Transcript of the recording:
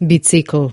Bicycle.